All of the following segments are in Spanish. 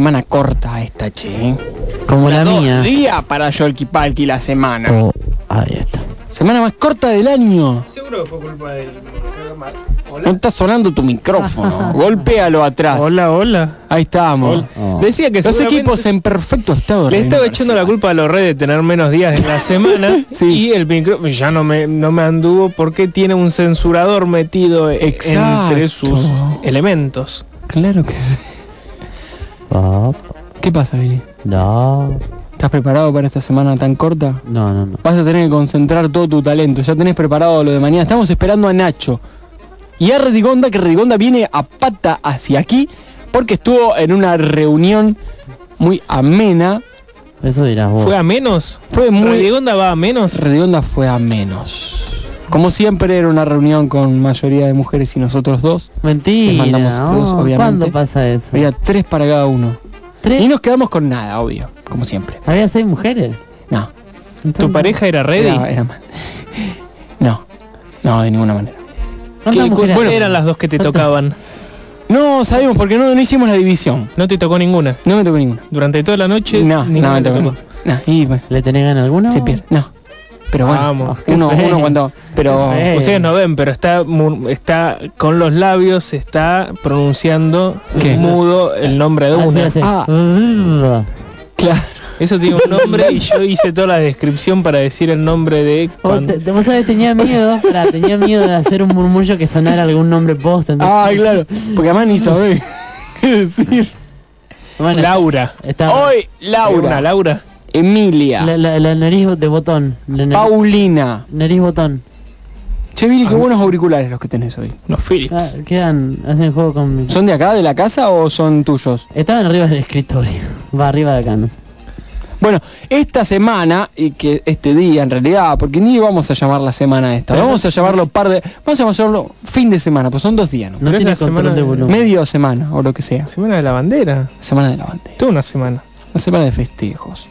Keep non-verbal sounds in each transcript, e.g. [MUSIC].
semana corta esta, che. ¿eh? Como la Dos mía. días para Yolki Palki la semana. Oh, ahí está. Semana más corta del año. Seguro fue culpa de él. No está sonando tu micrófono. [LAUGHS] Golpéalo atrás. Hola, hola. Ahí estamos. Oh. Decía que Los equipos en perfecto estado. de le estaba echando la culpa a los redes de tener menos días en la [LAUGHS] semana Sí. y el micrófono ya no me no me anduvo porque tiene un censurador metido Exacto. entre sus elementos. Claro que sí. Ah, ¿Qué pasa, Billy? no, ¿Estás preparado para esta semana tan corta? no, no, no. Vas a tener que concentrar todo tu talento. Ya tenés preparado lo de mañana. Estamos esperando a Nacho. Y a Redigonda, que Redigonda viene a pata hacia aquí porque estuvo en una reunión muy amena. Eso dirás vos. ¿Fue a menos? Fue muy... ¿Redigonda va a menos? Redonda fue a menos. Como siempre era una reunión con mayoría de mujeres y nosotros dos. Mentira. Les mandamos saludos, oh, obviamente. ¿Cuándo pasa eso? Había tres para cada uno. ¿Tres? Y nos quedamos con nada, obvio, como siempre. Había seis mujeres. No, ¿Tu pareja era ready? era, era. [LAUGHS] No, no, de ninguna manera. ¿Cuántas ¿Qué- mujeres? ¿Cuáles eran las dos que te tocaban? No sabemos porque no, no hicimos la división. No te tocó ninguna. No me tocó ninguna. Durante toda la noche No, no me tocó. No, y bueno, ¿Le tenés ganas alguno? se pierde. No. Pero bueno, Vamos. uno, uno cuando... Pero... Ustedes no ven, pero está está con los labios está pronunciando ¿Qué? mudo el nombre de Ah, sí, una. hace- Ah. Uh, Claro. Eso tiene un nombre [LAUGHS] y yo hice toda la descripción para decir el nombre de Oh, cuando- te- vos sabés, tenía miedo, tenía miedo de hacer un murmullo que sonara algún nombre post. entonces- Ah, claro. Porque además ni sabés qué decir. Bueno, Laura. está Hoy, Una Laura. Emilia. la, la- la nariz de botón. La nariz, Paulina. nariz botón. Che, Billy, qué buenos auriculares los que tenés hoy. Los Philips. Ah, quedan, hacen juego con mi... ¿Son de acá, de la casa o son tuyos? Estaban arriba del escritorio. Va arriba de acá, no sé. Bueno, esta semana, y que este día en realidad, porque ni vamos a llamar la semana esta, Pero- vamos a llamarlo par de... Vamos a llamarlo fin de semana, pues son dos días, ¿no? No tiene la semana control de de- volumen. Medio semana, o lo que sea. Semana de la bandera. Semana de la bandera. Toda una semana. Una semana de festejos.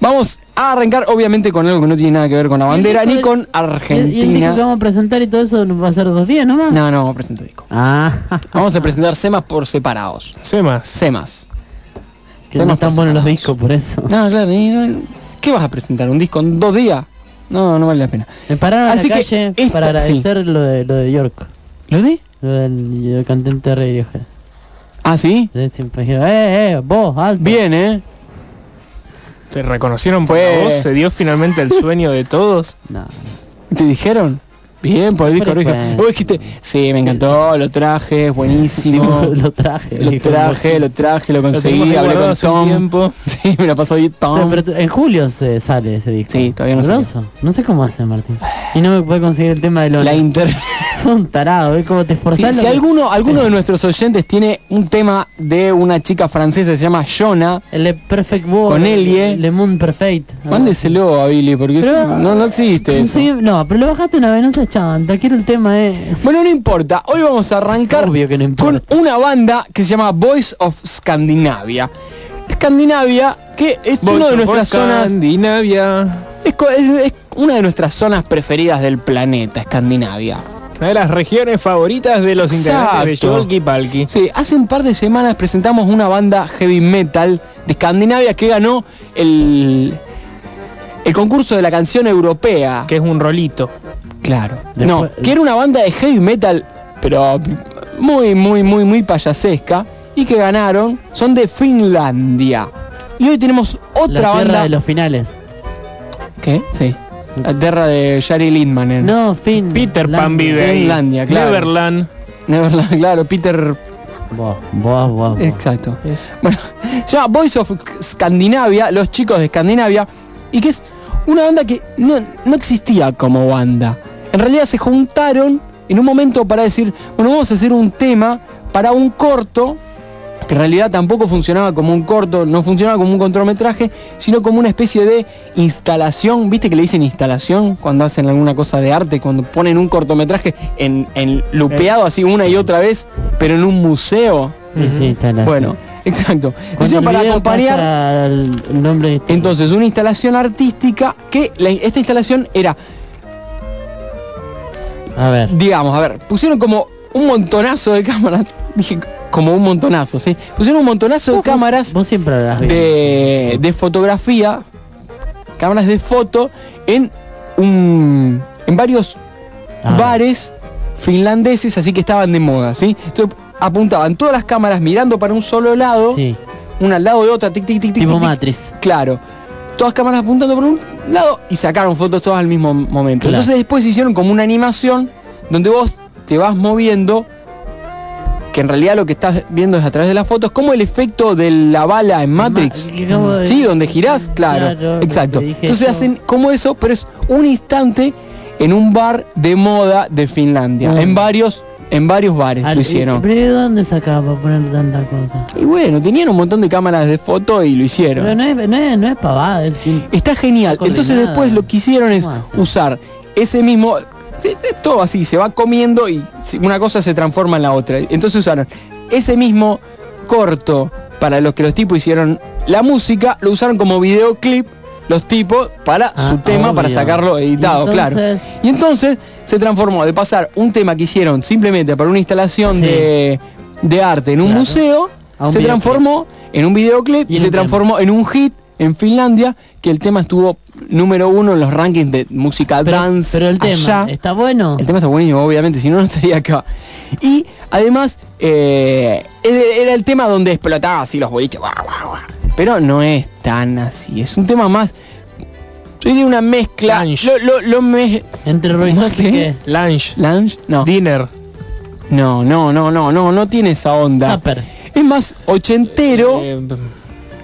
Vamos a arrancar obviamente con algo que no tiene nada que ver con la bandera, ni con ¿Y el disco que Argentina. vamos a presentar y todo eso va a ser dos días nomás? No, no, vamos a presentar disco. Ah, Vamos a presentar semas por separados. Semas. Semas. que no temas están buenos los discos por eso. No, claro, y no- ¿qué vas a presentar? ¿Un disco en dos días? No, no vale la pena. Me pararon Así en la que calle esta- para agradecer lo de lo de York, ¿Lo de? lo del, del cantante de Radiohead. Ah, ¿sí? Sí, Siempre eh, eh, vos, alto. Bien, ¿eh? ¿Te reconocieron por Fue- la voz? ¿Se dio finalmente el sueño de todos? [LAUGHS] No. ¿Te dijeron? Bien, por el disco. Fue. Vos dijiste, sí, me encantó, lo traje, es buenísimo. [LAUGHS] lo, traje. Lo dijo, traje, lo traje, lo Lo conseguí, ahí hablé guardado con hace un Tom. tiempo. [LAUGHS] Sí, me lo pasó bien Pero, Tom. pero en julio se sale ese disco. Sí, todavía no salió. Grosso. No sé cómo hace Martín. Y no me puede conseguir el tema de Lola. La inter... Son tarados, ¿ves cómo te esforzás? si que- alguno, alguno de nuestros oyentes tiene un tema de una chica francesa que se llama Jonah, El de Perfect World. Con Elie. El de Moon Perfect. mándeselo a Billy, porque Pero- eso- no, no existe eso. Sí, no, pero lo bajaste una vez, no seas chanta. Quiero el tema es... Bueno, no importa. Hoy vamos a arrancar Obvio que no con una banda que se llama Voice of Scandinavia. Escandinavia, que es una de nuestras zonas... Escandinavia. Es- es una de nuestras zonas preferidas del planeta, Escandinavia. Una de las regiones favoritas de los integrantes de. Yolki Palki. Sí, hace un par de semanas presentamos una banda heavy metal de Escandinavia que ganó el, el concurso de la canción europea. Que es un rolito. Claro. Después- no, que era una banda de heavy metal, pero muy, muy, muy, muy payasesca. Y que ganaron. Son de Finlandia. Y hoy tenemos La otra tierra banda. de los finales. ¿Qué? Sí. La tierra de Shari Lindman en No, fin. Peter Pan vive ahí. Finlandia, claro. Neverland. Neverland, [LAUGHS] claro, Peter. Exacto. Eso. Bueno, se llama Voice of Scandinavia, los chicos de Escandinavia, y que es una banda que no, no existía como banda. En realidad se juntaron en un momento para decir, bueno, vamos a hacer un tema para un corto que en realidad tampoco funcionaba como un corto, no funcionaba como un cortometraje, sino como una especie de instalación, viste que le dicen instalación cuando hacen alguna cosa de arte, cuando ponen un cortometraje en, en lupeado así una y otra vez, pero en un museo. Sí, sí, Bueno, exacto. El para acompañar el nombre de- entonces, una instalación artística que la- esta instalación era, a ver digamos, a ver, pusieron como un montonazo de cámaras, [LAUGHS] dije como un montonazo, ¿sí? Pusieron un montonazo de cámaras vos siempre de, de fotografía, cámaras de foto en un en varios Ah. bares finlandeses, así que estaban de moda, ¿sí? Entonces apuntaban todas las cámaras mirando para un solo lado, sí una al lado de otra, tic tic tic tic. tipo tic. Matrix Claro. Todas cámaras apuntando por un lado y sacaron fotos todas al mismo momento. Claro. Entonces después hicieron como una animación donde vos te vas moviendo, que en realidad lo que estás viendo es a través de las fotos, como el efecto de la bala en Matrix. Ma- Sí, donde girás, claro, Claro, exacto. Entonces eso. hacen como eso, pero es un instante en un bar de moda de Finlandia, en varios en varios bares Al- lo hicieron. ¿Pero de dónde sacaba para poner tanta cosa? Y bueno, tenían un montón de cámaras de foto y lo hicieron. Pero no es, no es, no es pavada, es que- Está genial. Está Entonces después lo que hicieron es usar ese mismo... es- todo así, se va comiendo y una cosa se transforma en la otra. Entonces usaron ese mismo corto para los que los tipos hicieron la música, lo usaron como videoclip los tipos para Ah, su tema, para sacarlo editado, Y claro. Y entonces se transformó de pasar un tema que hicieron simplemente para una instalación Sí. de, de arte en un Claro. museo, un se videoclip. transformó en un videoclip Y y, se tema. transformó en un hit en Finlandia, que el tema estuvo número uno en los rankings de música pero, dance. pero el tema, allá. ¿está bueno? El tema está buenísimo, obviamente, si no, no estaría acá. Y además, eh, era el tema donde explotaba así los boliches. guau, guau, guau. Pero no es tan así, es un tema más... Soy de una mezcla... Lunch. Lo, lo, lo me... Entre qué? Lunch, ¿Lunch? No. dinner. No, no, no, no, no, no tiene esa onda. Zapper. Es más ochentero Eh,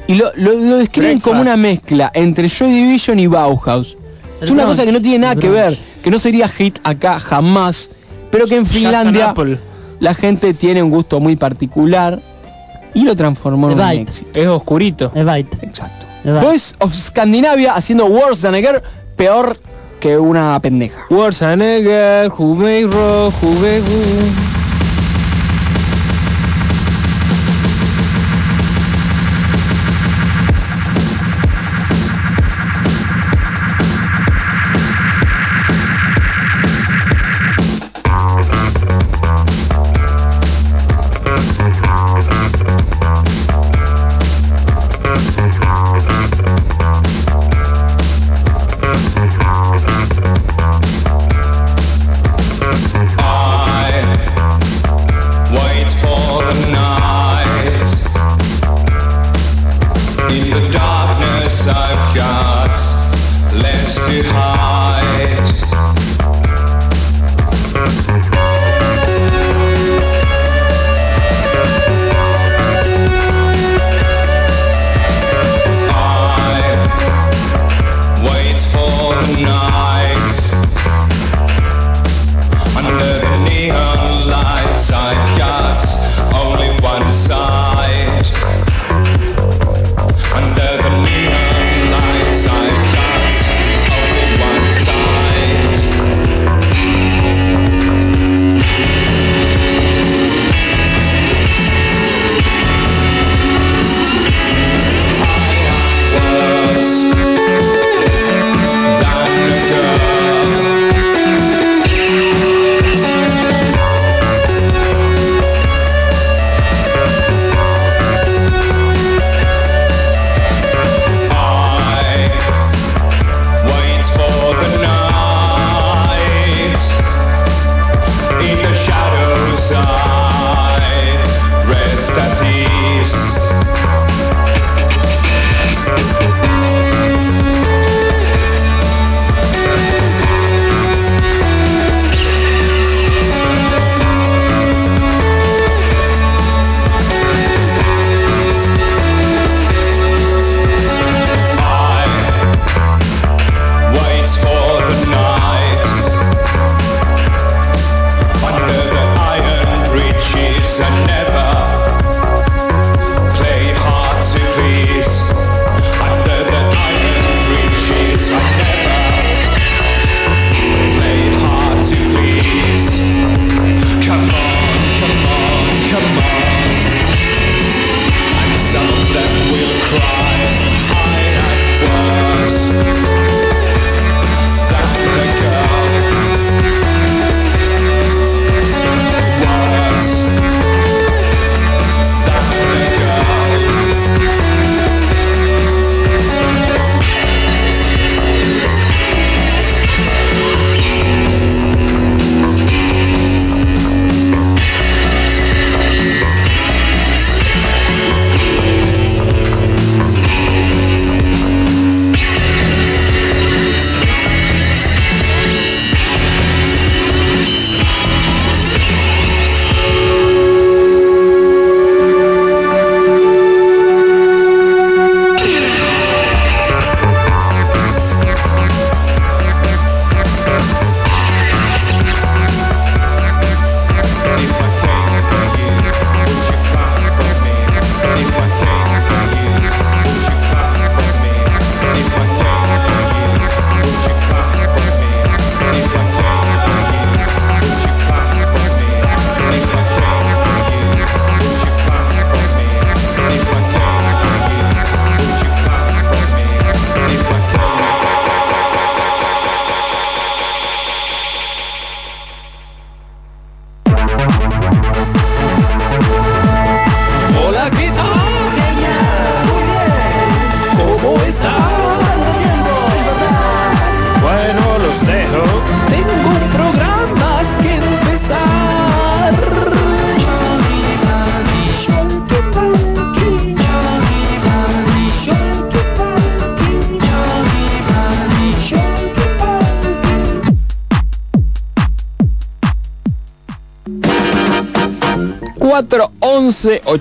y lo, lo, lo describen Breakfast. como una mezcla entre Joy Division y Bauhaus. El es una brunch, cosa que no tiene nada que ver, que no sería hit acá jamás, pero que en Finlandia la gente tiene un gusto muy particular y lo transformó en The un Bite. éxito. Es oscurito. Es Byte. Exacto. Voice of Scandinavia haciendo Worse Than a Girl peor que una pendeja. Words and Egger, who make rock, who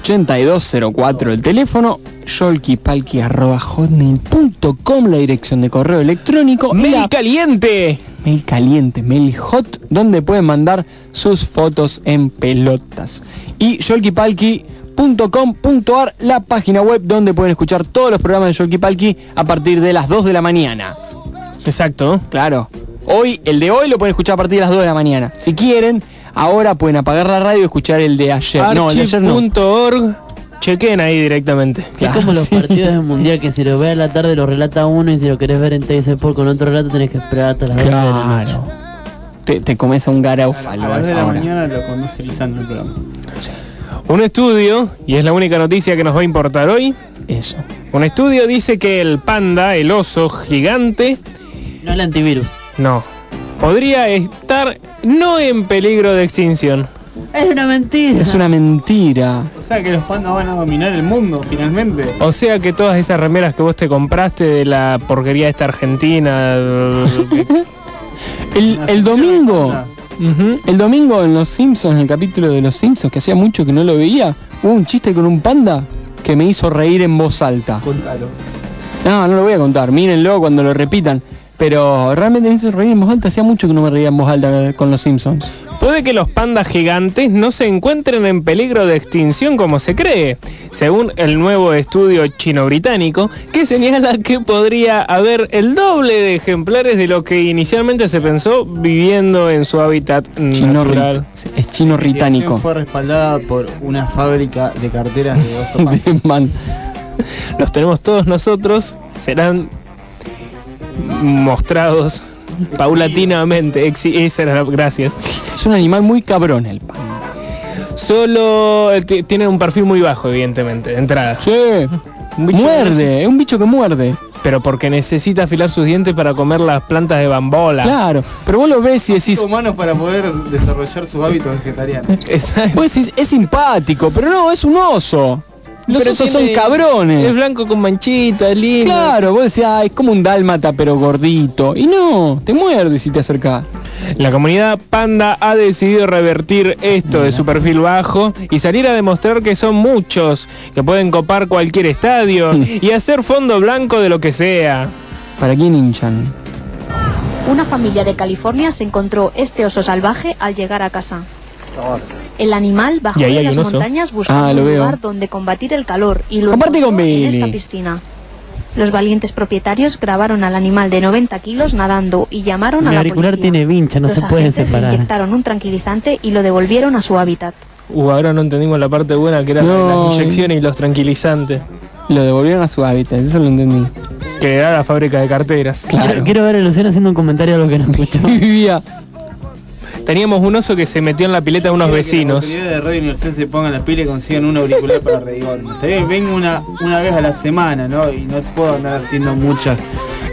8204 el teléfono, hotmail.com la dirección de correo electrónico, Mail la- caliente. mail caliente, mail hot, donde pueden mandar sus fotos en pelotas. Y yolkipalki.com.ar, la página web donde pueden escuchar todos los programas de Yolki Palki a partir de las 2 de la mañana. Exacto. Claro. Hoy, el de hoy lo pueden escuchar a partir de las 2 de la mañana. Si quieren, ahora pueden apagar la radio y escuchar el de ayer. No, el de ayer no. Archive.org. Chequen ahí directamente. Es como los partidos del [LAUGHS] mundial que si lo ves a la tarde lo relata uno y si lo querés ver en TS Sport con otro relato tenés que esperar hasta las 12 de la noche. Claro. Te, te comes a un garáufalo A a las 2 de la mañana lo conduce Lisandro el programa. Un estudio, y es la única noticia que nos va a importar hoy, Eso. un estudio dice que el panda, el oso gigante, No el antivirus. no, podría estar no en peligro de extinción. Es una mentira. Es una mentira. O sea que los pandas van a dominar el mundo finalmente. O sea que todas esas remeras que vos te compraste de la porquería esta argentina... [LAUGHS] El, el domingo, el domingo en Los Simpsons, en el capítulo de Los Simpsons, que hacía mucho que no lo veía, hubo un chiste con un panda que me hizo reír en voz alta. Contalo. No, no lo voy a contar, mírenlo cuando lo repitan. Pero realmente me hizo reír en voz alta, hacía mucho que no me reía en voz alta con Los Simpsons. Puede que los pandas gigantes no se encuentren en peligro de extinción como se cree, según el nuevo estudio chino-británico, que señala que podría haber el doble de ejemplares de lo que inicialmente se pensó viviendo en su hábitat Chino natural. es chino La británico. dirección fue respaldada por una fábrica de carteras de oso [LAUGHS] panda. De man. Los tenemos todos nosotros, serán mostrados paulatinamente. Exi- esa era la- gracias. Es un animal muy cabrón el panda. Solo ti- tiene un perfil muy bajo, evidentemente, de entrada. Sí. Un bicho Muerde, es un bicho que muerde. pero porque necesita afilar sus dientes para comer las plantas de bambola. Claro. Pero vos lo ves y decís, humanos para poder desarrollar sus hábitos vegetarianos. Exacto. vos decís, es simpático, pero no, es un oso. Los Pero osos tiene- son cabrones. Es blanco con manchitas, lindo. Claro, vos decís, ah, es como un dálmata pero gordito. Y no, te muerde si te acercás. La comunidad panda ha decidido revertir esto de su perfil bajo y salir a demostrar que son muchos, que pueden copar cualquier estadio y hacer fondo blanco de lo que sea. ¿Para quién hinchan? Una familia de California se encontró este oso salvaje al llegar a casa. El animal bajó Y ahí de las montañas buscando Ah, lo un veo. lugar donde combatir el calor y lo Comparte con en Billy. esta piscina. Los valientes propietarios grabaron al animal de 90 kilos nadando y llamaron a la auricular policía. tiene vincha, no Los se puede agentes le separar. inyectaron un tranquilizante y lo devolvieron a su hábitat. Uh, ahora no entendimos la parte buena que era No. las inyecciones y los tranquilizantes, Lo devolvieron a su hábitat, eso lo entendí. que era la fábrica de carteras. Quiero, quiero ver a Luciano haciendo un comentario a lo que no escuchó. [LAUGHS] Teníamos un oso que se metió en la pileta de unos Quiero que vecinos. La de Radio Universal se pongan la pila y consigan un auricular para Redigón. Vengo una, una vez a la semana, ¿no? Y no puedo andar haciendo muchas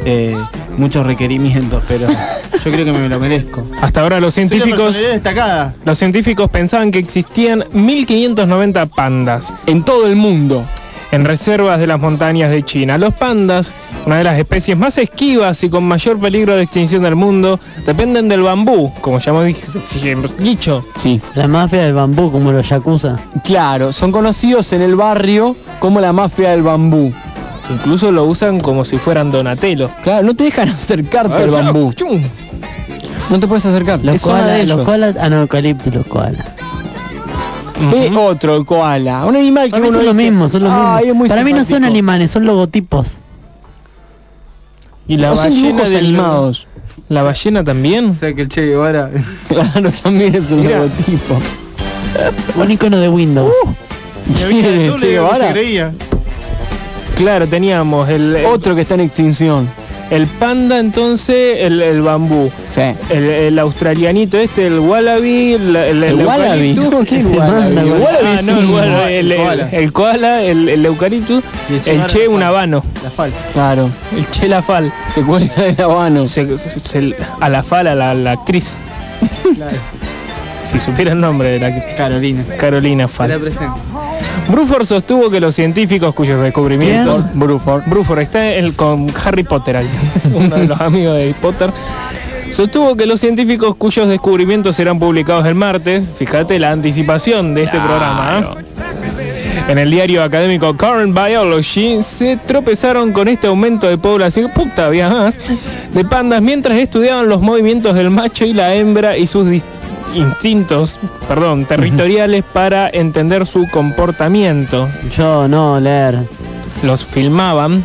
eh, muchos requerimientos, pero yo creo que me lo merezco. Hasta ahora los científicos... destacada. Los científicos pensaban que existían 1590 pandas En todo el mundo. En reservas de las montañas de China. Los pandas, una de las especies más esquivas y con mayor peligro de extinción del mundo, dependen del bambú, como ya hemos dicho. Sí. La mafia del bambú, como los yakuza. Claro, son conocidos en el barrio como la mafia del bambú. Incluso lo usan como si fueran Donatello. Claro, no te dejan [LAUGHS] acercarte al bambú. Chum. No te puedes acercar. Los es zona de koalas, los koalas, ah no, eucalipto, los koalas. Es otro, el koala. Un animal que Para mí uno son dice, los "Ay, es mismos. muy Para mí no son simpático". animales, son logotipos. Y la son ballena dibujos del- animados. La ballena también. O sea que el Che Guevara... [LAUGHS] Claro, también es un Mirá. logotipo. Un icono de Windows. [LAUGHS] Che Guevara. se creía. Claro, teníamos el, el, Otro que está en extinción. El panda entonces, el, el bambú. Sí. El, el australianito este, el wallaby, el, el, El wallaby. eucalipto. No, ¿qué el wallaby? El wallaby Ah, no, el, un- wallaby, el, koala. el koala, el, Che un habano, La falta. Claro, el che la fal, se cuelga del habano. se, se- se- a la fal, a la, la actriz, Claro. si supiera el nombre de la Carolina. Carolina la Fal. Bruford sostuvo que los científicos cuyos descubrimientos Bruford. Bruford está el, con Harry Potter ahí, [LAUGHS] uno de los amigos de Harry Potter sostuvo que los científicos cuyos descubrimientos serán publicados el martes, fíjate la anticipación de este programa, ¿eh? en el diario académico Current Biology, se tropezaron con este aumento de población, puta, había más, de pandas mientras estudiaban los movimientos del macho y la hembra y sus dis- instintos, perdón, territoriales para entender su comportamiento. Yo no leer. Los filmaban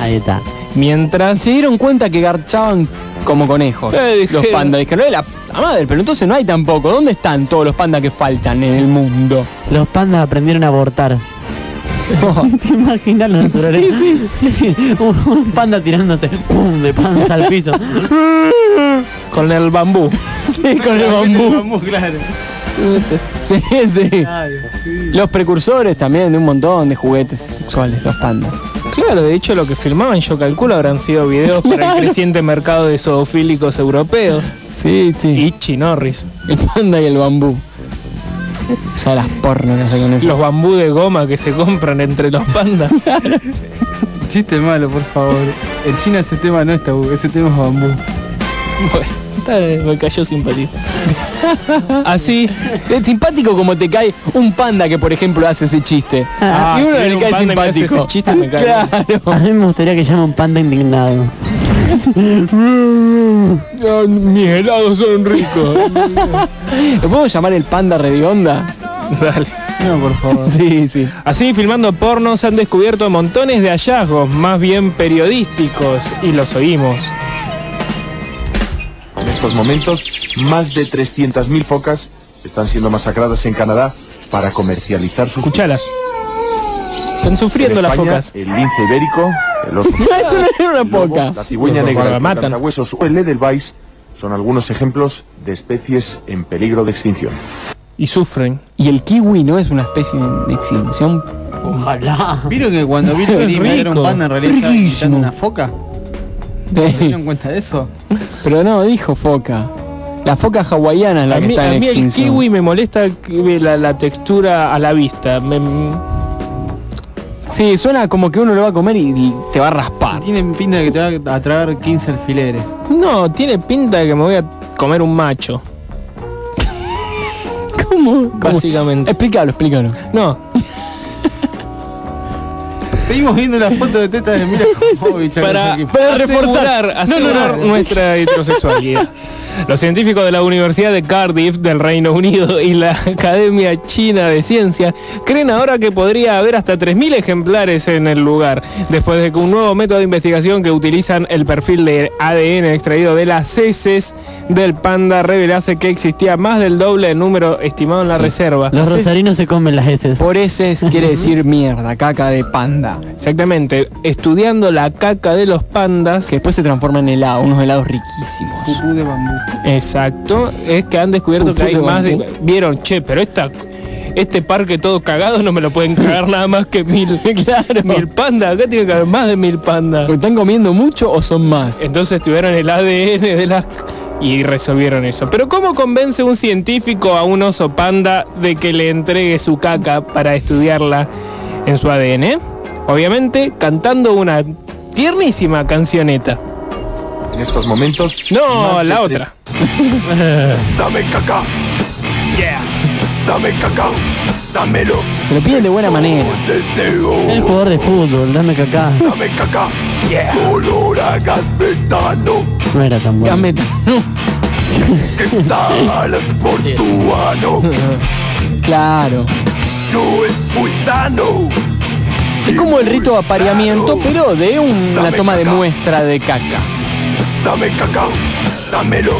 Ahí está. mientras Se dieron cuenta que garchaban como conejos Eh, dije- los pandas. Dijeron, "Eh, la puta madre, pero entonces no hay tampoco. ¿Dónde están todos los pandas que faltan en el mundo? Los pandas aprendieron a abortar. [LAUGHS] ¿Te imaginas la [LAUGHS] naturaleza? un, un panda tirándose ¡pum! de panza al piso. [LAUGHS] con el bambú. [LAUGHS] Sí, con el bambú. claro. Sí, sí. Claro, sí. Los precursores también de un montón de juguetes sexuales, los pandas. Claro, de hecho lo que filmaban yo calculo habrán sido videos para el creciente mercado de zoofílicos europeos Sí, sí. y chinorris. El panda y el bambú. O sea, las porno que con eso. Los bambú de goma que se compran entre los pandas. [LAUGHS] Chiste malo, por favor. En China ese tema no es tabú, ese tema es bambú. Bueno, está- me cayó simpatía. Así, [LAUGHS] Es simpático como te cae un panda que por ejemplo hace ese chiste. Ah, y uno si le un cae simpático. ese chiste, me cae A claro. mí me gustaría que llame un panda indignado. [LAUGHS] Ah, mis helados son ricos. ¿Lo podemos llamar el panda redionda? Dale. No, por favor. Sí, sí. Así, filmando pornos han descubierto montones de hallazgos, más bien periodísticos, y los oímos. En estos momentos, más de 300.000 focas están siendo masacradas en Canadá para comercializar sus... Escuchalas. Están En sufriendo las focas. El lince ibérico, el oso [LAUGHS] una poca. la cigüeña negra, el matan. cantahuesos o el edelweiss son algunos ejemplos de especies en peligro de extinción. Y sufren. Y el kiwi no es una especie de extinción. Ojalá. ¿Vieron que cuando Green [LAUGHS] era un panda en realidad una foca? ¿Se Sí. dieron cuenta de eso? Pero no, dijo foca. La foca hawaiana es la A que mí, está a en mí el extinción. kiwi me molesta la, la textura a la vista. Me- Sí, suena como que uno lo va a comer y te va a raspar. Tiene pinta de que te va a tragar 15 alfileres. no, tiene pinta de que me voy a comer un macho. [LAUGHS] ¿Cómo? ¿Cómo? Básicamente. Explícalo, explícalo. No, Seguimos viendo la foto de teta de Mila [LAUGHS] Jovovich. para, para asegurar, reforzar. No, no, asegurar no. nuestra [LAUGHS] heterosexualidad. Los científicos de la Universidad de Cardiff del Reino Unido y la Academia China de Ciencias creen ahora que podría haber hasta 3.000 ejemplares en el lugar, después de que un nuevo método de investigación que utilizan el perfil de ADN extraído de las heces del panda revelase que existía más del doble del número estimado en la reserva. Los rosarinos se comen las heces. Por ese quiere [LAUGHS] decir mierda, caca de panda. Exactamente, estudiando la caca de los pandas Que después se transforma en helado, unos helados riquísimos. Pupú de bambú. Exacto, es que han descubierto que hay más de... Vieron, che, pero esta, este parque todo cagado no me lo pueden cagar nada más que mil, [LAUGHS] Claro. mil pandas. Acá tiene que haber más de mil pandas. ¿Están comiendo mucho o son más? Entonces tuvieron el ADN de las... Y resolvieron eso. Pero ¿cómo convence un científico a un oso panda de que le entregue su caca para estudiarla en su ADN? Obviamente cantando una tiernísima cancioneta. En estos momentos... No, la otra. [LAUGHS] ¡Dame caca! Yeah. ¡Dame caca! ¡Dámelo! Se lo piden de buena manera. ¡Deseo! El jugador de fútbol, dame caca. ¡Dame caca! ¡Olor a gas metano! No era tan bueno. Dame ta- [LAUGHS] ¡Que salas por tu ano! [LAUGHS] Claro. ¡No es muy sano! Es como el rito de apareamiento, pero de un- una toma de muestra de caca. ¡Dame caca! ¡Dámelo!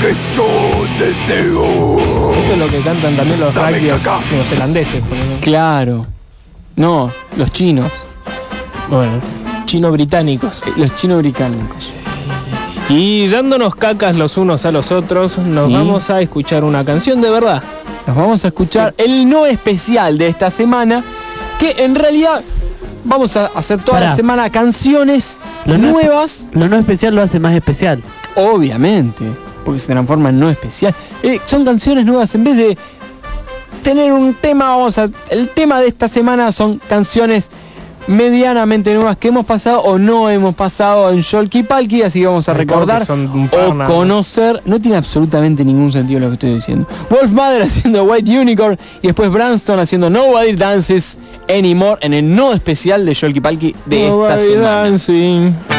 ¡Que yo deseo! Esto es lo que cantan también los Dame por ejemplo. Claro. No, los chinos. Bueno, chino-británicos. eh, Los chinos británicos. Y dándonos cacas los unos a los otros, nos Sí. vamos a escuchar una canción de verdad. Nos vamos a escuchar el no especial de esta semana, que en realidad vamos a hacer toda Pará. la semana canciones Lo no- nuevas, Lo no especial lo hace más especial. obviamente, porque se transforma en no especial. Eh, son canciones nuevas, en vez de tener un tema, vamos a... El tema de esta semana son canciones medianamente nuevas que hemos pasado o no hemos pasado en Sholky Palki, así que vamos a recordar son o conocer. No tiene absolutamente ningún sentido lo que estoy diciendo. Wolf Mother haciendo White Unicorn y después Branston haciendo Nobody Dances Anymore en el no especial de Sholky Palki de esta semana. dancing.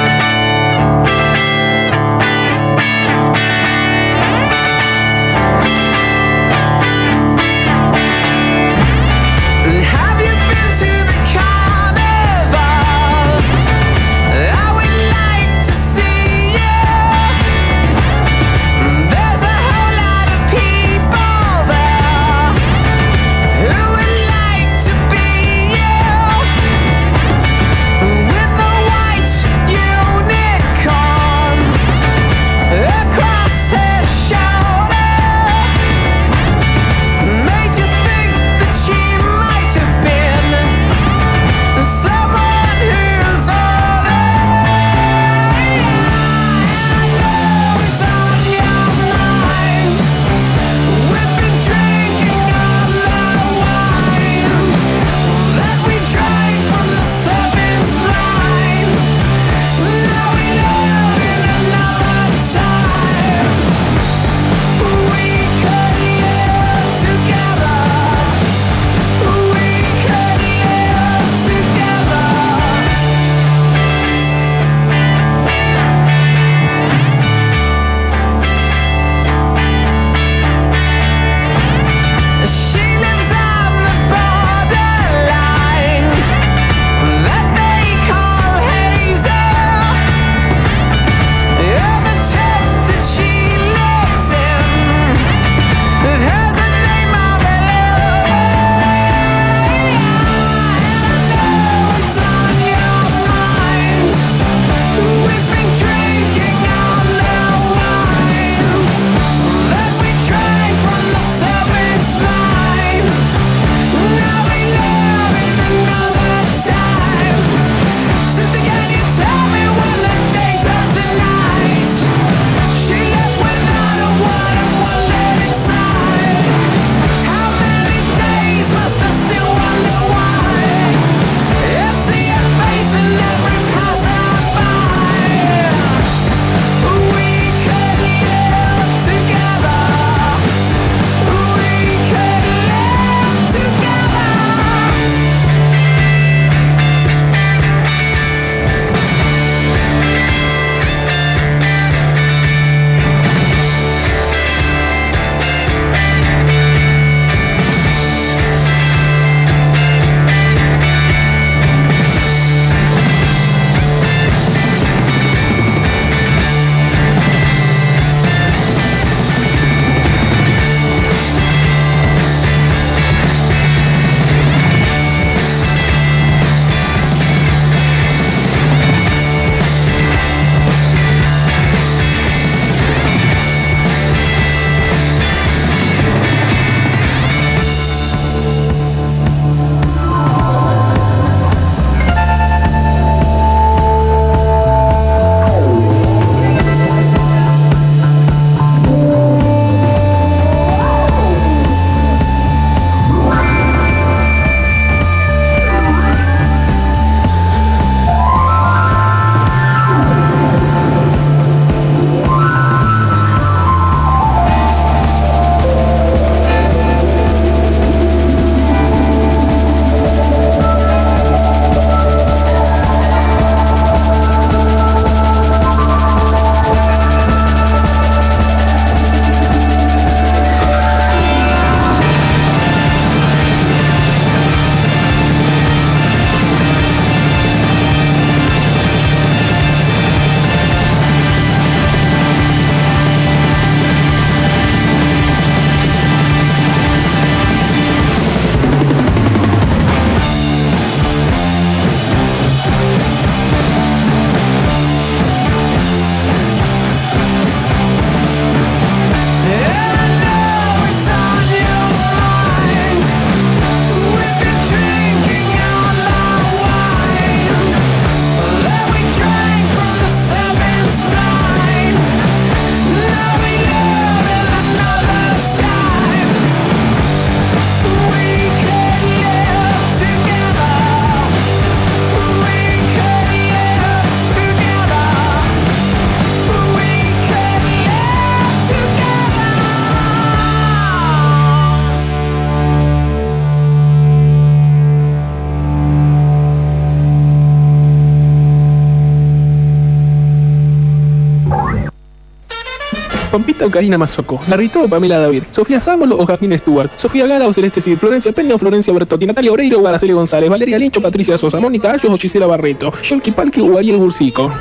Pampita o Karina Mazoco, Larrito o Pamela David, Sofía Sámolo o Jasmine Stewart, Sofía Gala o Celeste Cid, Florencia Peña o Florencia Bertotti, Natalia Oreiro o Araceli González, Valeria Lincho, Patricia Sosa, Mónica Ayos o Gisela Barreto, Yolki Palki o Ariel Bursico.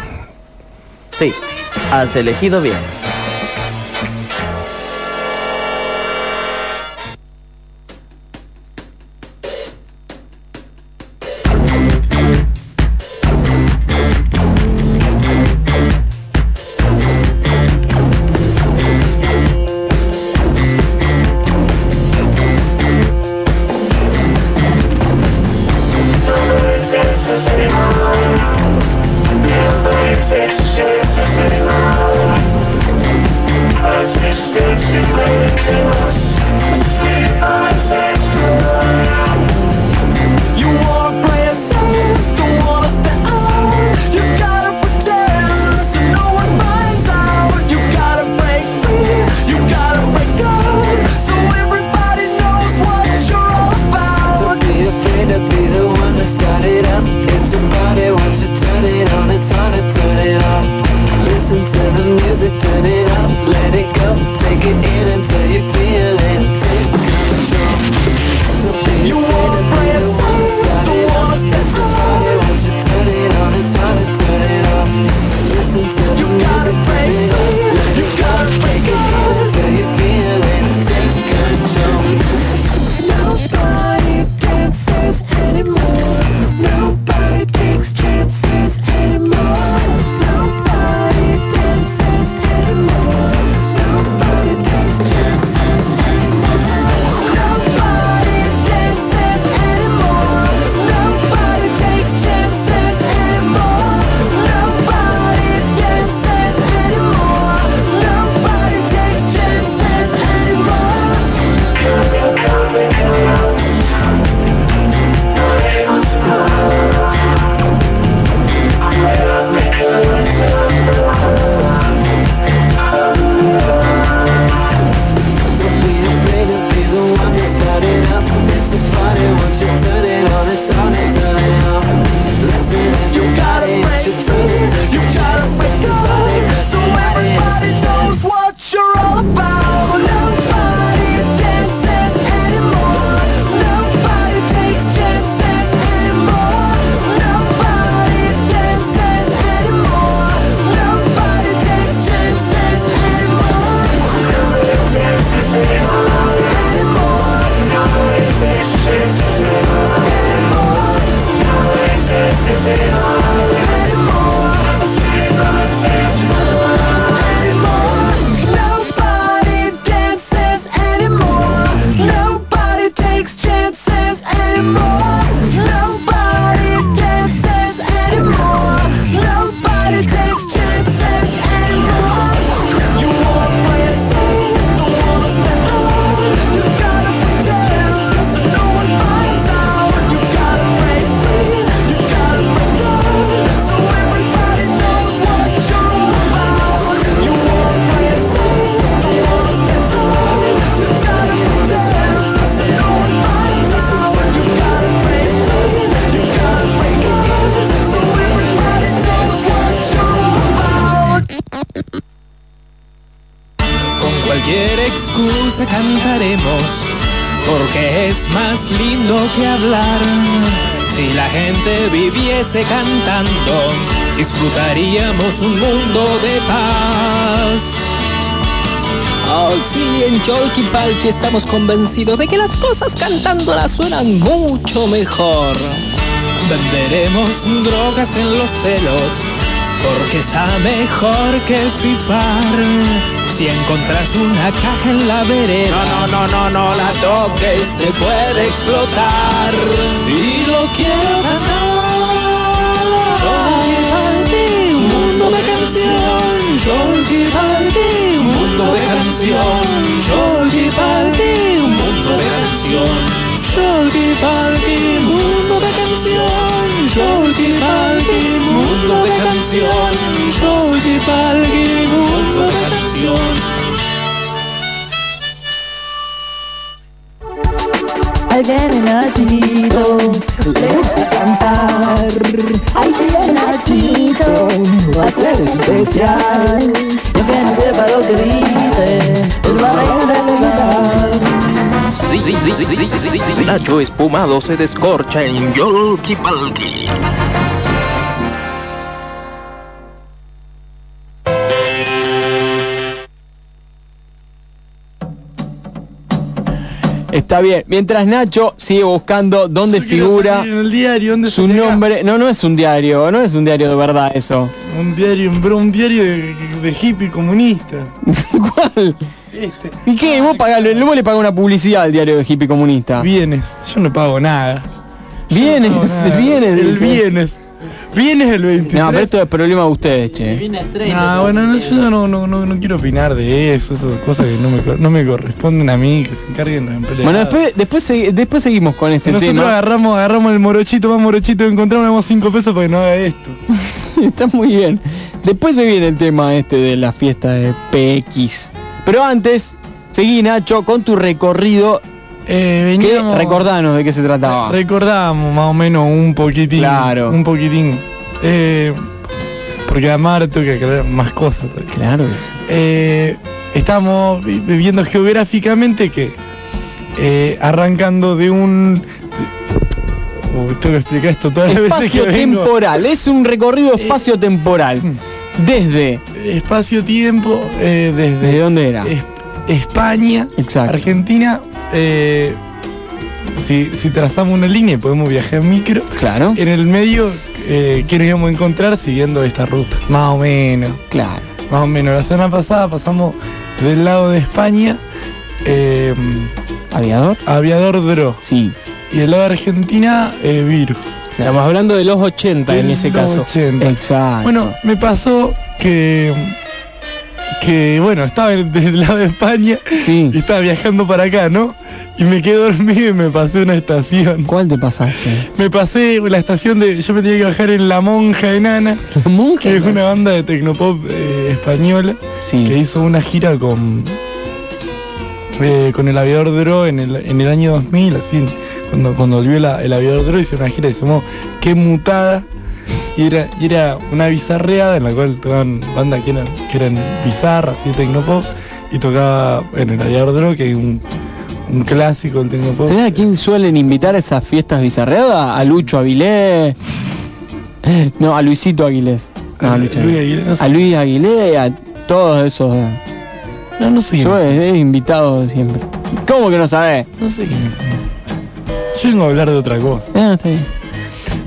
Sí, has elegido bien. Turn it up, let it go. Take it in until you feel it. Take control. You afraid viviese cantando, disfrutaríamos un mundo de paz. Oh, sí, en Palki estamos convencidos de que las cosas cantándolas suenan mucho mejor. Venderemos drogas en los celos, porque está mejor que flipar. Si encontras una caja en la vereda, no, no, no, no, no la toques, se puede explotar. Y lo quiero ganar. Palki, un mundo de canción. Mundo de canción. Mundo de canción. alguien ha chido, les va a cantar. Alguien ha chido, va a ser especial. Y aunque no sepa lo que dice, es la reina del lugar. Sí, sí, sí, Nacho Espumado se descorcha en Yolki Palki. Está bien. Mientras Nacho sigue buscando dónde figura en el diario, ¿dónde su nombre. No, no es un diario, no es un diario de verdad eso. Un diario, un, diario de, de hippie comunista. [LAUGHS] ¿Cuál? Este. ¿Y qué? Vos, pagalo, vos le pagás una publicidad al diario de hippie comunista. Bienes, yo no pago nada. Yo Bienes, no pago nada. [LAUGHS] bienes, El dice. bienes. Bienes el 23. No, pero esto es problema de ustedes, che. Ah, bueno, no, yo no, no, no, no quiero opinar de eso, esas cosas que no me, no me corresponden a mí, que se encarguen los empleados. Bueno, después, después, segui- después seguimos con este Nosotros tema. agarramos, agarramos el morochito, más morochito, encontramos damos 5 pesos para que no haga esto. [LAUGHS] Está muy bien. Después se viene el tema este de la fiesta de PX. Pero antes, seguí Nacho con tu recorrido. Eh, recordanos de qué se trataba. Recordamos más o menos un poquitín. Claro. Un poquitín. Eh, porque además tengo que aclarar más cosas. todavía. Claro. Eh, estamos vi- viviendo geográficamente que eh, arrancando de un... Uy, tengo que explicar esto todas las veces que Espacio vengo. temporal, es un recorrido espacio temporal. Desde. Espacio-tiempo, eh, desde... ¿De dónde era? Es- España, Exacto. Argentina, eh, si, si trazamos una línea y podemos viajar en micro, Claro. en el medio, eh, ¿qué nos íbamos a encontrar siguiendo esta ruta? Más o menos. Claro. Más o menos. La semana pasada pasamos del lado de España, eh, ¿Aviador? Aviador Dro. Sí. Y del lado de Argentina, eh, Virus. Estamos hablando de los 80 en ese los caso. 80. Exacto. Bueno, me pasó que que bueno, estaba del lado de España Sí. y estaba viajando para acá, ¿no? Y me quedé dormido y me pasé una estación. ¿Cuál te pasaste? Me pasé la estación de. Yo me tenía que bajar en La Monja Enana, [LAUGHS] ¿La monja? que es una banda de tecnopop eh, española Sí. que hizo una gira con eh, con el aviador Dro en el, en el año 2000, así, cuando, cuando volvió la- el aviador Dro hizo una gira y se llamó Qué mutada y era, y era una bizarreada en la cual tocaban bandas que eran, que eran bizarras y tecnopop y tocaba en el aviador que es un, un clásico del tecnopop. ¿Sabés a quién suelen invitar a esas fiestas bizarreadas? A Lucho Aguilé. No, a Luisito Aguilés. No, a, Lucho Luis Aguilé. Aguilé, no sé. a Luis Aguilé y a todos esos. eh. No, no sé. Yo he invitado siempre. ¿Cómo que no sabés? No sé quién es. Yo vengo a hablar de otra cosa. Ah, está bien.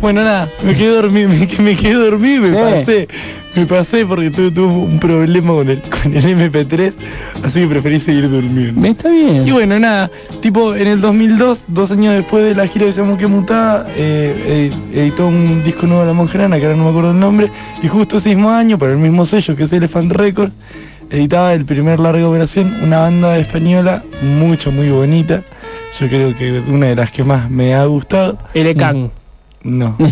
Bueno, nada, me quedé dormido, [LAUGHS] me, me quedé dormido me Eh. pasé. Me pasé porque tuve, tuve un problema con el, [LAUGHS] con el MP3, así que preferí seguir durmiendo. Me está bien. Y bueno, nada, tipo en el 2002, dos años después de la gira de Llamó Que Mutada, eh, eh, editó un disco nuevo de La Monjerana, que ahora no me acuerdo el nombre, y justo ese mismo año, por el mismo sello que es Elephant Records, editaba el primer larga operación, una banda española mucho, muy bonita. Yo creo que una de las que más me ha gustado. Elecan. No. [LAUGHS]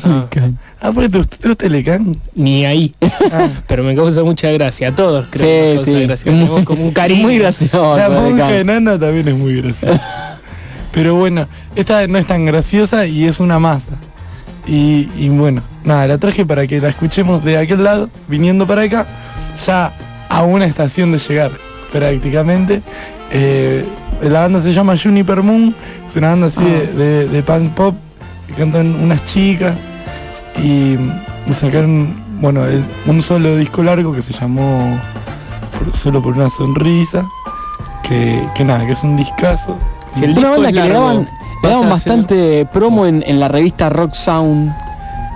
Ah, porque te, gusta- te gusta Elecan. Ni ahí. Ah. Pero me causa mucha gracia. A todos creo que Sí, nos causa sí. gracia. Muy- como un [LAUGHS] cariño. Muy gracioso. La de monja acá. enana también es muy graciosa. [LAUGHS] Pero bueno, esta no es tan graciosa y es una masa. Y, y bueno, nada, la traje para que la escuchemos de aquel lado, viniendo para acá, ya a una estación de llegar, prácticamente. Eh, la banda se llama Juniper Moon, es una banda así de, de- de punk pop, que cantan unas chicas y, y sacaron, bueno, el- un solo disco largo que se llamó por- Solo por una sonrisa, que, que nada, que es un discazo. Si el Una banda que le daban, le daban hacer- bastante promo en, en la revista Rock Sound.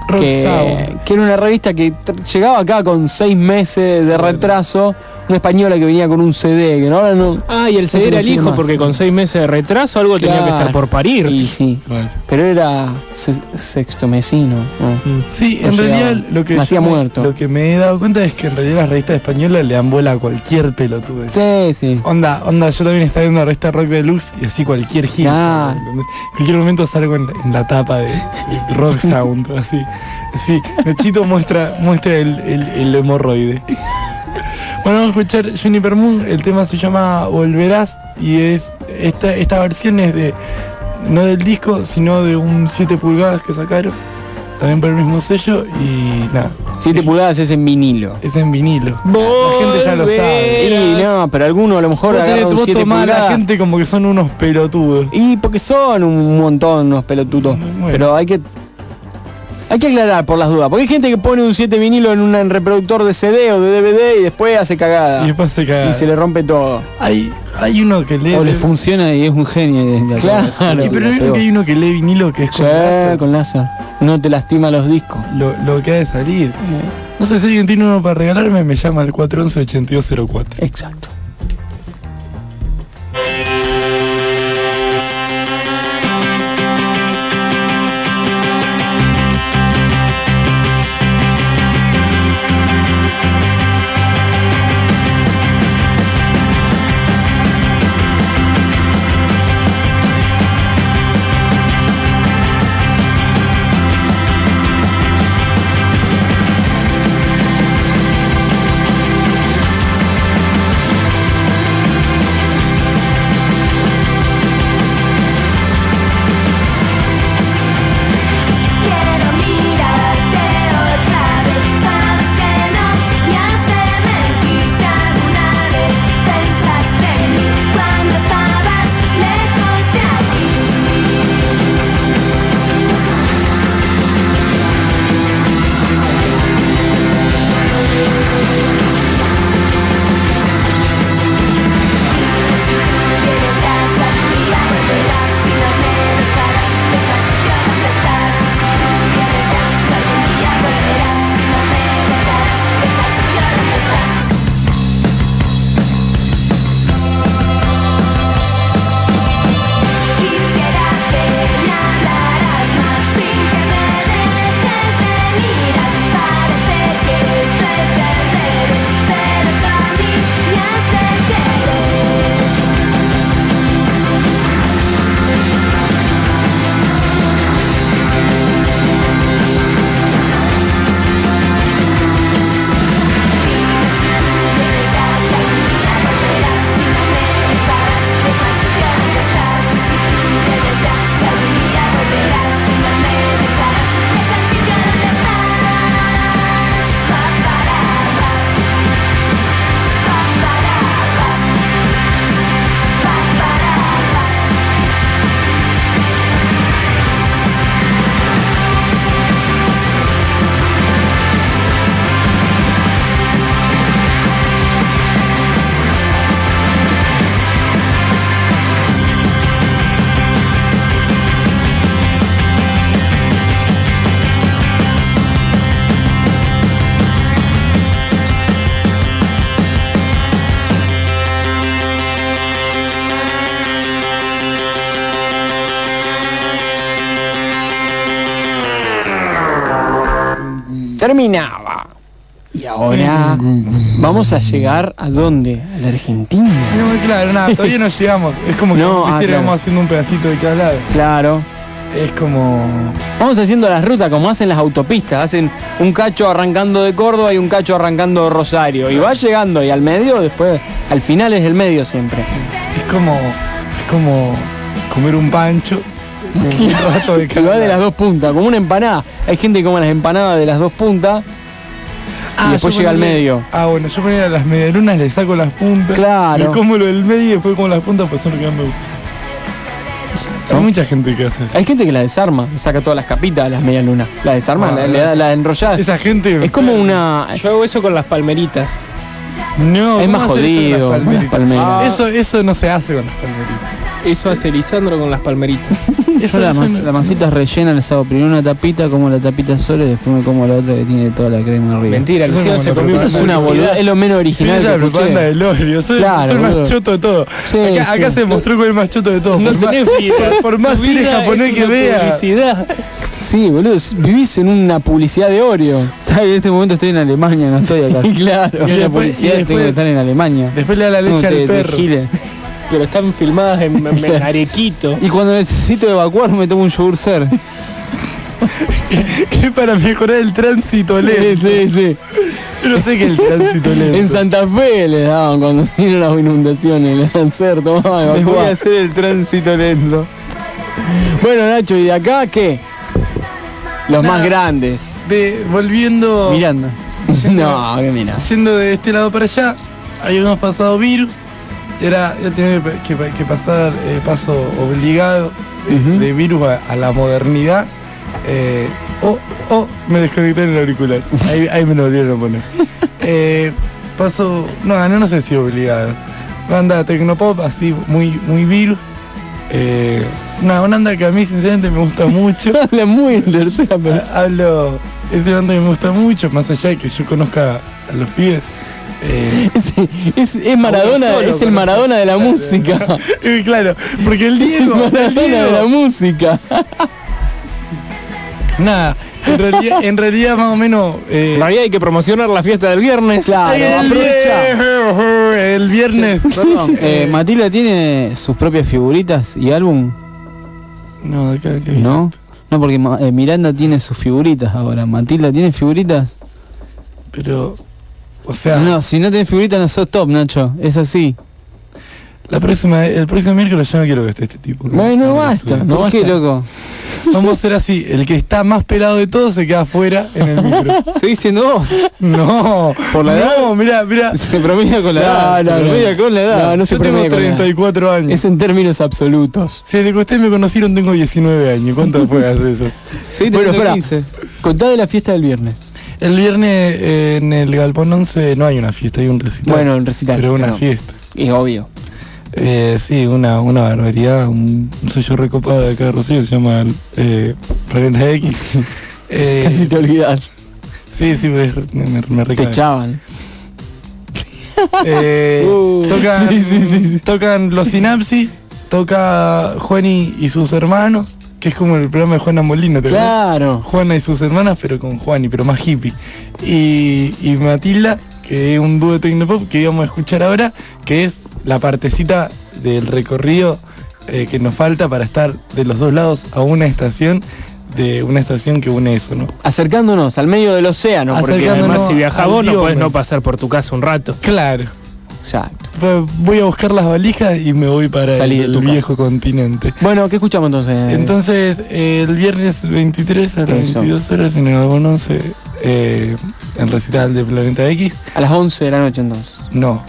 Rock que, Sound. que era una revista que llegaba acá con seis meses de retraso, una española que venía con un CD, que ahora no... Ah, y el no CD era el hijo más. porque con seis meses de retraso algo tenía que estar por parir. Y sí, Bueno. pero era se- sexto mesino. ¿no? Sí, No en llegaba. realidad lo que, yo me- muerto. lo que me he dado cuenta es que en realidad las revistas españolas le dan bola a cualquier pelotudo. Sí, sí. Onda, onda, yo también estaba viendo una revista rock de luz y así cualquier hit. Claro. cualquier momento salgo en, en la tapa de, de Rock Sound, así. Así, Nachito muestra, muestra el, el, el hemorroide. Bueno, vamos a escuchar Juniper Moon, el tema se llama Volverás y es esta, esta versión es de no del disco, sino de un 7 pulgadas que sacaron. también por el mismo sello y nada. 7 pulgadas es en vinilo. Es en vinilo. La gente ya lo sabe. Y no, pero alguno a lo mejor Vos, agarra tenés- un vos 7 tomás a la pulgadas. gente como que son unos pelotudos. Y porque son un montón unos pelotudos. Pero hay que hay que aclarar por las dudas, porque hay gente que pone un 7 vinilo en un reproductor de CD o de DVD y después hace cagada. Y después se caga. Y se le rompe todo. Hay, hay uno que lee. O le funciona y es un genio. de- Claro. [LAUGHS] Y pero hay uno que hay uno que lee vinilo que es con Sí, láser. con láser. No te lastima los discos. Lo, lo que ha de salir. No sé si alguien tiene uno para regalarme, me llama al 411-8204. Exacto. Terminaba. Y ahora vamos a llegar a dónde? A la Argentina. No, claro, nada, todavía no llegamos. Es como que No, ah, claro. haciendo un pedacito de cada lado. Claro. Es como... Vamos haciendo las rutas como hacen las autopistas. Hacen un cacho arrancando de Córdoba y un cacho arrancando de Rosario. Y va llegando y al medio después, al final es el medio siempre. Es como... Es como comer un pancho. [LAUGHS] Un rato de de las dos puntas, como una empanada. Hay gente que come las empanadas de las dos puntas y después yo llega al medio. Ah, bueno, yo ponía las medialunas, le saco las puntas. Claro. Me como lo del medio y después como las puntas, pues son lo que más me gusta. Hay mucha gente que hace eso. Hay gente que la desarma, saca todas las capitas a las medialunas. La desarma, Ah, la, le da la enrollada. Esa gente... Es como una... Yo hago eso con las palmeritas. No, Es ¿cómo más hacer eso con jodido, las palmeritas? palmeras. Ah. Eso, eso no se hace con las palmeritas. Eso hace Lisandro con las palmeritas. [LAUGHS] Yo la, mas- la masita rellena les hago primero una tapita, como la tapita sola y después me como la otra que tiene toda la crema arriba. Mentira, Luciano es se como comió una una es una publicidad. boludez, es lo menos Sí, original que propaganda escuché. del Oreo, soy, Claro, soy el más choto de todo. Sí, acá acá sí. se mostró con el más choto de todo. No por, más, tenés vida. por, [LAUGHS] por más Tu cine japonés que vea. publicidad. Sí, boludo, vivís en una publicidad de Oreo. ¿Sabes? En este momento estoy en Alemania, no estoy acá. [LAUGHS] claro. Y Y la y tengo que estar en Alemania. Después le da la leche al te perro. Pero están filmadas en, en- en [LAUGHS] Arequito. Y cuando necesito evacuar me tomo un yogur ser. [LAUGHS] es para mejorar el tránsito lento. sí, sí. Yo no sé qué es el tránsito lento. En Santa Fe le daban cuando [LAUGHS] tienen las inundaciones, le dan ser, tomá, Les voy a hacer el tránsito lento. Bueno, Nacho, ¿y de acá qué? Los Nada. más grandes. De, volviendo... Mirando. No, que mira. Yendo de este lado para allá, habíamos pasado virus, era ya tenía que, que pasar eh, paso obligado eh, de virus a, a la modernidad. Eh, oh, oh, me desconecté en el auricular. Ahí, ahí me lo volvieron a poner. [LAUGHS] Eh, paso, no, no, no sé si obligado. Banda tecnopop, así, muy, muy virus. Eh, una banda que a mí sinceramente me gusta mucho. [LAUGHS] Habla muy en tercera Hablo, es una banda que me gusta mucho, más allá de que yo conozca a los pibes. Eh, Es, es Maradona, Solo es el. Maradona de la música. [LAUGHS] claro, porque el Es Diego, el Maradona de la música. [LAUGHS] nada, en realidad, en realidad más o menos eh, En realidad hay que promocionar la fiesta del viernes. Claro, el, aprovecha. el viernes. Perdón, [LAUGHS] eh, Matilda tiene sus propias figuritas y álbum, No, acá, acá. ¿no? No, porque eh, Miranda tiene sus figuritas ahora. Matilda tiene figuritas. Pero, o sea, No, si no tenés figuritas no sos top, Nacho. Es así. la próxima, el próximo miércoles yo no quiero que esté este tipo. Bueno, No, basta. no, No ¿Por qué, loco? Vamos a hacer así, el que está más pelado de todos se queda afuera en el micro. [LAUGHS] Seguís siendo vos. No, ¿Por la edad? No, mira, mira. Se promedia con la No, edad. no, se no. promedia con la edad. No, no se Yo tengo promedia con la edad. 34 años. Es en términos absolutos. Si desde que ustedes me conocieron tengo 19 años. ¿Cuánto fue hace eso? [LAUGHS] Seguís Bueno, espera. 15. Contá de la fiesta del viernes. El viernes eh, en el Galpón 11 no hay una fiesta, hay un recital. Bueno, el recital. Pero una claro. fiesta. Es obvio. Eh, sí, una, una barbaridad. Un, un sello recopado de acá de Rocío se llama eh, Planeta X. [LAUGHS] Eh, Casi te olvidas. sí, sí, me, me, me Te echaban. Eh, [LAUGHS] Uh. tocan, [LAUGHS] tocan los sinapsis, toca Juani y sus hermanos, que es como el programa de Juana Molina, ¿te? Claro. Juana y sus hermanas, pero con Juani, pero más hippie. Y, y Matilda, que es un dúo de tecnopop que íbamos a escuchar ahora, que es la partecita del recorrido eh, que nos falta para estar de los dos lados a una estación, de una estación que une eso, ¿no? Acercándonos al medio del océano. Porque. Además, si viajás vos, no podés no pasar por tu casa un rato. Claro. Exacto. Voy a buscar las valijas y me voy para Salí el, viejo continente. Bueno, ¿qué escuchamos entonces? Entonces, eh, el viernes 23 a las Eso. 22 horas en el Albón 11, eh, en recital de Planeta X. A las 11 de la noche entonces. No,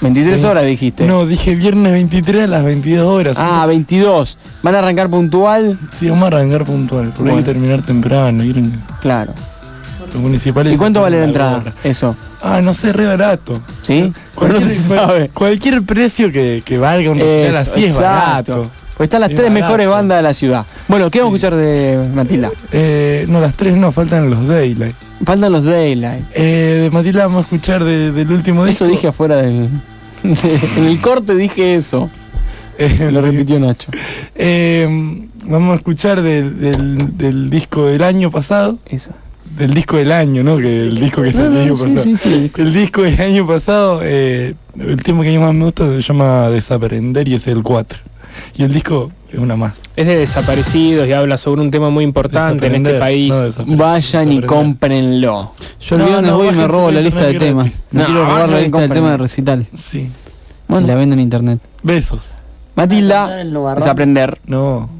23 Sí. horas dijiste. no, dije viernes 23 a las 22 horas. Ah, 22. ¿Van a arrancar puntual? Sí, vamos a arrancar puntual, porque hay Bueno. que terminar temprano, ir en Claro. Municipales. ¿Y cuánto vale la entrada? Eso. Ah, no sé, re barato. ¿Sí? Cualquier, [LAUGHS] No se cual- sabe. cualquier precio que, que valga un Eso, así es exacto. barato. Pues están las Es tres barato. mejores bandas de la ciudad. Bueno, ¿qué vamos a escuchar de Matilda? Eh, no, las tres no, faltan los Daylight. Faltan los Daylight. Eh, de Matilda vamos a escuchar de- del último disco. Eso dije afuera del... [LAUGHS] en el corte dije eso. Eh, Lo repitió Nacho. Eh, vamos a escuchar del, del, del disco del año pasado. Eso. Del disco del año, ¿no? Que el disco que No, salió el no, año sí, pasado. sí, sí. El disco del año pasado, eh, el tema que a mí más me gusta se llama Desaprender y es el 4. Y el disco es una más. Es de desaparecidos y habla sobre un tema muy importante en este país. no Vayan y cómprenlo. Yo el No, viernes no, voy y me robo la lista de temas. Me No, quiero robar no la lista de temas de recital. Sí. La vendo en internet. Besos. Matilda, desaprender. No.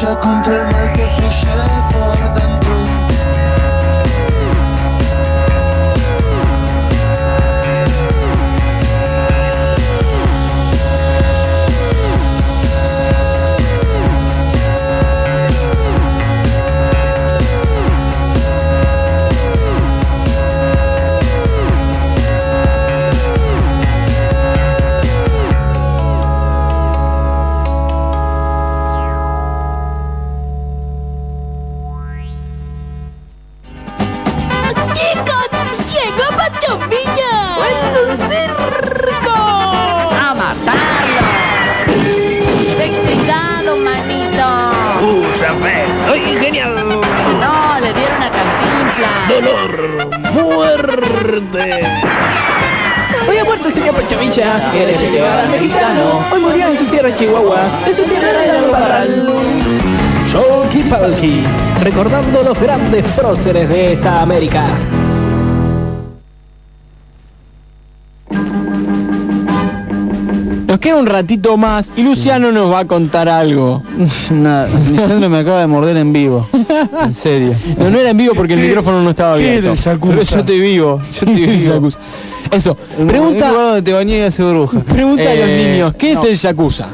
Lucha contra el mal que fluye por dentro. Próceres de esta América. Nos queda un ratito más y Luciano nos va a contar algo. [LAUGHS] Nada, Lisandro me acaba de morder en vivo. [LAUGHS] En serio. No, no era en vivo porque el micrófono no estaba ¿Qué abierto. Pero yo te vivo, yo te vivo. Eso, Un pregunta, lugar donde te bañé y hace burbuja. pregunta a los Eh, niños, ¿qué no. es el Yakuza?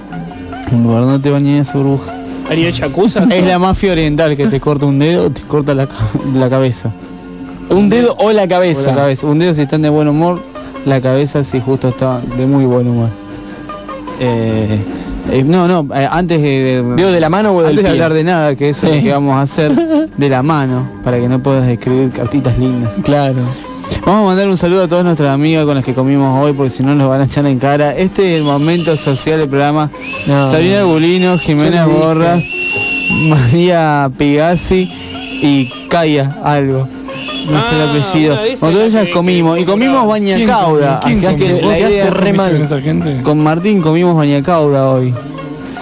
Un lugar donde te bañé y hace burbuja. ¿Haría Yakuza? Es la mafia oriental que te corta un dedo, te corta la, la cabeza. Un dedo o la O cabeza. la cabeza. Un dedo si están de buen humor, la cabeza si justo está de muy buen humor. Eh, eh, no, no, eh, antes de, ¿Dedo de la mano o del antes de hablar de nada, que eso es lo que vamos a hacer de la mano, para que no puedas escribir cartitas lindas. Claro. Vamos a mandar un saludo a todas nuestras amigas con las que comimos hoy, porque si no nos van a echar en cara. Este es el momento social del programa. No. Sabrina Bulino, Jimena Yo. Borras, María Pigasi y Kaya algo. No sé el Ah, apellido. Con todas que- ellas que- comimos. Y comimos compraba. baña ¿Quién cauda. comió? ¿Quién Así que comió? la ¿Vos idea comiste es re con mal. Martín comimos baña cauda hoy.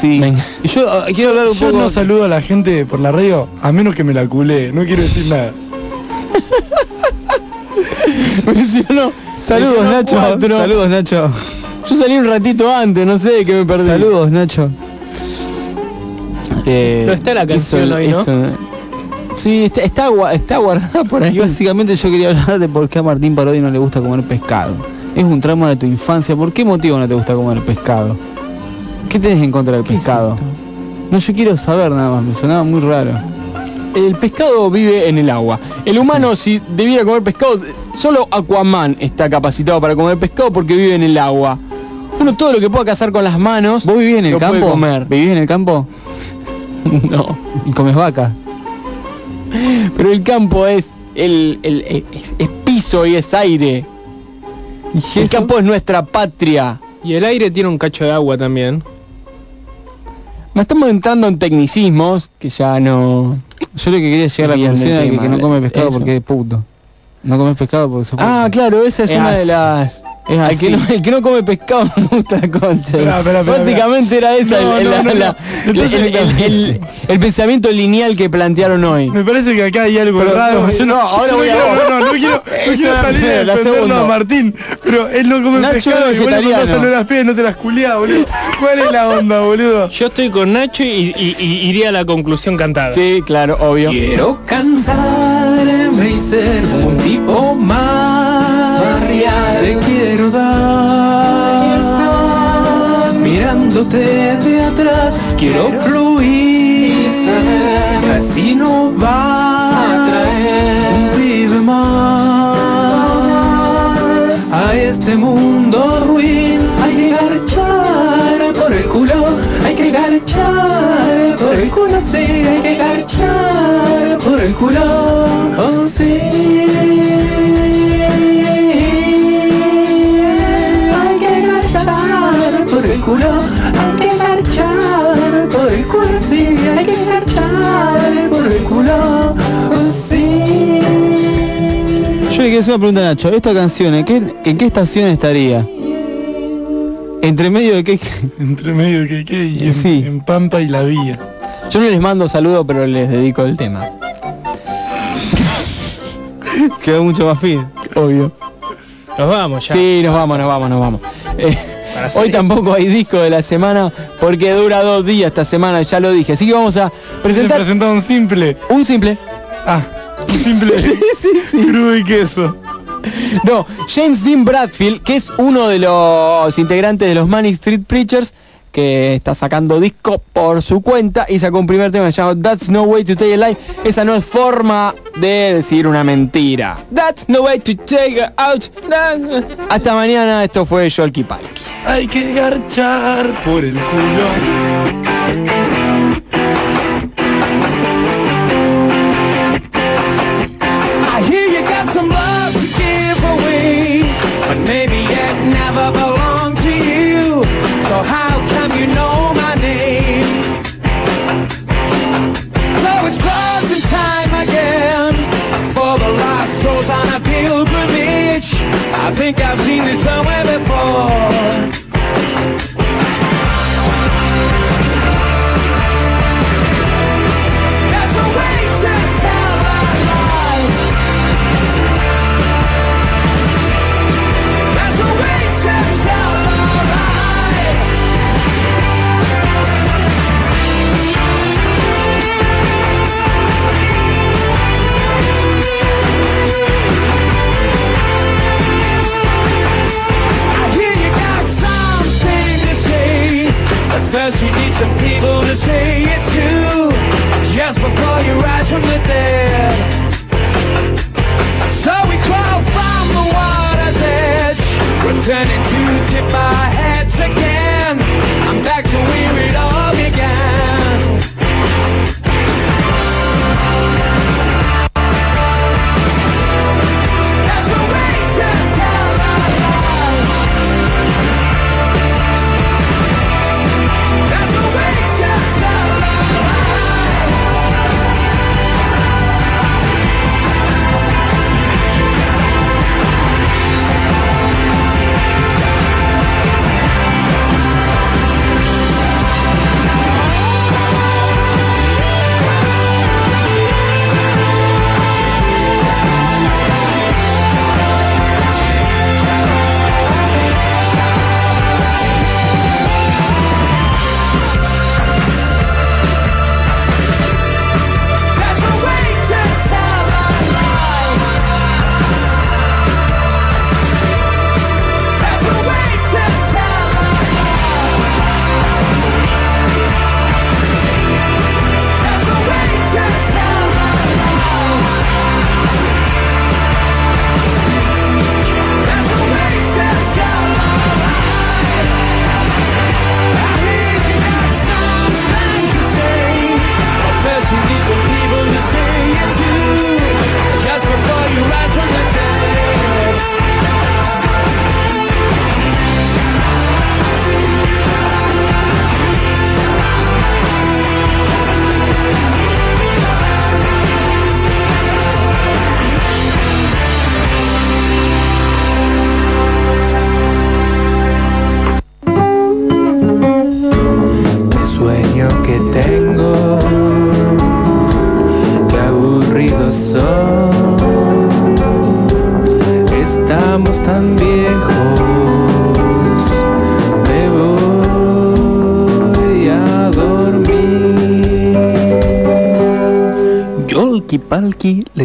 Sí. Venga. Y yo ah, quiero hablar un Yo poco. no saludo a la gente por la radio a menos que me la culé, no quiero decir nada. [LAUGHS] [LAUGHS] Mencionó- Saludos Nacho. cuatro. Saludos Nacho. Yo salí un ratito antes, no sé qué me perdí. Saludos Nacho. Eh, No está la canción Eso- hoy, ¿no? eso- Sí, está, está, gua- está guardada por Y ahí. básicamente yo quería hablar de por qué a Martín Parodi no le gusta comer pescado. Es un trauma de tu infancia. ¿Por qué motivo no te gusta comer pescado? ¿Qué tenés en contra del ¿Qué es pescado? no, yo quiero saber nada más. Me sonaba muy raro. El pescado vive en el agua. El humano si debiera comer pescado, solo Aquaman está capacitado para comer pescado porque vive en el agua. Uno todo lo que pueda cazar con las manos. ¿Vos vivís en el lo puede campo? comer. ¿Vivís en el campo? [LAUGHS] No. ¿Y comes vaca? Pero el campo es el, el- es, es piso y es aire. ¿Y El campo es nuestra patria. Y el aire tiene un cacho de agua también. Me estamos entrando en tecnicismos que ya no. Yo lo que quería llegar a la conclusión es que, no come pescado eso. porque es puto. No comes pescado porque sos Ah, puto. claro, esa es, Es una de las. Es Al así. que, no, el que no come pescado no [LAUGHS] me gusta la concha. Prácticamente era esa No, el, no, la- no, no. la- Entonces, el- el- el- el pensamiento lineal que plantearon hoy. Me parece que acá hay algo Pero raro. no, Yo no, ahora voy a- No, no, no quiero, [LAUGHS] no quiero salir a la defenderlo a Martín, pero él no come Nacho pescado es y vos le vegetariano. contás a las pies y no te las culiás, boludo. ¿Cuál es la onda, boludo? Yo estoy con Nacho y, y- y iría a la conclusión cantada. Sí, claro, obvio. Quiero cansarme y ser un tipo más. Mirándote de atrás, quiero fluir. Así no va a traer un pibe más a este mundo ruin. Hay que garchar por el culo, hay que garchar por el culo, sí, hay que garchar por el culo, oh sí. Garchar por el culo, hay que garchar por el culo, sí, hay que garchar por el culo, oh sí. Yo le quiero hacer una pregunta a Nacho. Esta canción, ¿en qué, en qué estación estaría? Entre medio de qué. [LAUGHS] Entre medio de que qué y en, Sí. en Pampa y la Vía. Yo no les mando saludos, pero les dedico el tema. [LAUGHS] Quedó mucho más fin. Obvio. Nos vamos ya. Sí, nos vamos, nos vamos, nos vamos. Eh, hoy tampoco hay disco de la semana porque dura dos días esta semana, ya lo dije. Así que vamos a presentar presentar un simple. un simple. Ah, un simple. [LAUGHS] [LAUGHS] Crudo y queso. No, James Dean Bradfield, que es uno de los integrantes de los Manic Street Preachers, que está sacando disco por su cuenta y sacó un primer tema llamado That's No Way to Stay Alive. Esa no es forma de decir una mentira. That's no way to take out. Hasta mañana, esto fue Yolki Palki. Hay que garchar por el culo. Some people to say it to, just before you rise from the dead. So we crawl from the water's edge, pretending to dip our heads again. I'm back to where it all